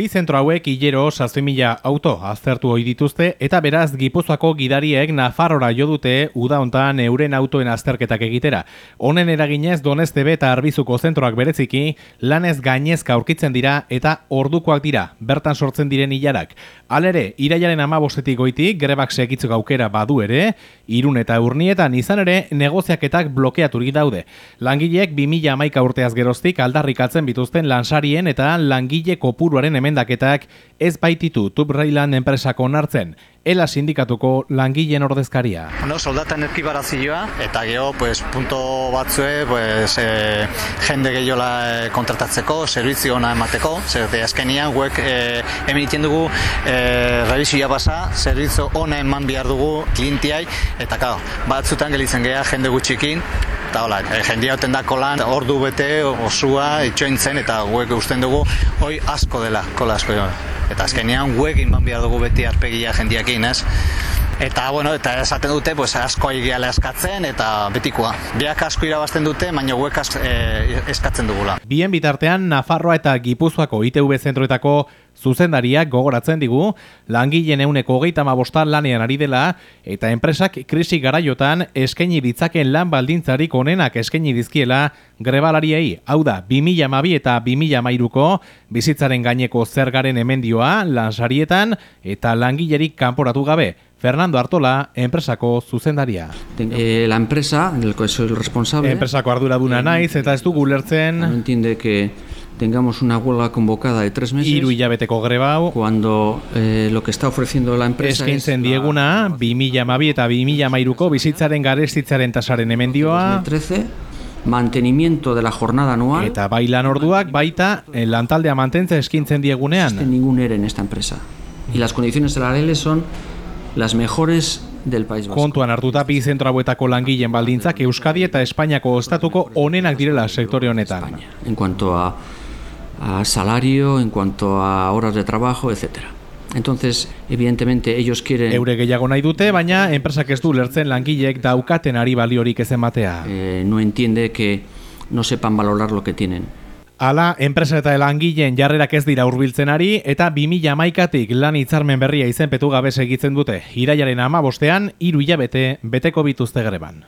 Bi zentro hauek hilero 6.000 auto aztertu ohi dituzte eta beraz Gipuzkoako gidariek Nafarrora jo dute uda hontan euren autoen azterketak egitera. Honen eraginez Donestebe eta Arbizuko zentroak bereziki lanez gainezka aurkitzen dira eta ordukoak dira bertan sortzen diren hilarak. Alere, iraiaren amabostetik goitik grebak segitzeko aukera badu ere, irun eta urnietan izan ere negoziaketak blokeaturik daude. Langileek 2000 amaika urteaz geroztik aldarrikatzen bituzten lansarien eta langile kopuruaren emendaketak ez baititu Tubrailan enpresako onartzen. Ela sindikatuko langileen ordezkaria. Bueno, soldata enerkibarazioa eta geho pues, punto batzue pues, e, jende gehiola e, kontratatzeko, servizio ona emateko, zer de azkenian guek e, hemen dugu e, revizioa basa, servizio ona eman behar dugu klientiai eta kao, batzutan gelitzen geha jende gutxikin eta hola, e, jendia oten dako lan, ordu bete, osua, itxointzen eta guek usten dugu, hoi asko dela, kola asko Eta azkenean guekin ban behar dugu beti arpegia jendiakin, ez? Eta, bueno, eta esaten dute, pues, asko egiala eskatzen, eta betikoa. Biak asko irabazten dute, baina guek e, eskatzen dugula. Bien bitartean, Nafarroa eta Gipuzkoako ITV zentroetako zuzendariak gogoratzen digu, langileen euneko hogeita bostan lanean ari dela, eta enpresak krisi garaiotan eskaini ditzaken lan baldintzarik onenak eskaini dizkiela grebalariei. Hau da, 2000 mabi eta 2000 mairuko bizitzaren gaineko zergaren emendioa lansarietan eta langilerik kanporatu gabe. Fernando Artola, enpresako zuzendaria. Eh, la empresa, el que soy el responsable. Enpresako arduraduna naiz eta ez dugu lertzen. No entiende que tengamos una huelga convocada de tres meses. Iru hilabeteko greba hau. Cuando eh, lo que está ofreciendo la empresa Eskintzen dieguna, 2000 mabi eta 2000 mairuko bizitzaren garestitzaren tasaren emendioa. 2013, mantenimiento de la jornada anual. Eta bailan orduak baita eh, lantaldea mantentze eskintzen diegunean. No ningún ERE en esta empresa. Y las condiciones salariales son las mejores del país vasco. Kontuan hartuta bi zentro hauetako langileen baldintzak Euskadi eta Espainiako estatuko onenak direla sektore honetan. En cuanto a, a salario, en cuanto a horas de trabajo, etcétera. Entonces, evidentemente, ellos quieren... Eure gehiago nahi dute, baina enpresak ez du lertzen langileek daukaten ari baliorik ez ematea. Eh, no entiende que no sepan valorar lo que tienen. Hala, enpresa eta elangileen jarrerak ez dira hurbiltzen ari eta 2000 maikatik lan hitzarmen berria izenpetu gabe segitzen dute. Iraiaren ama bostean, iru hilabete beteko bituzte greban.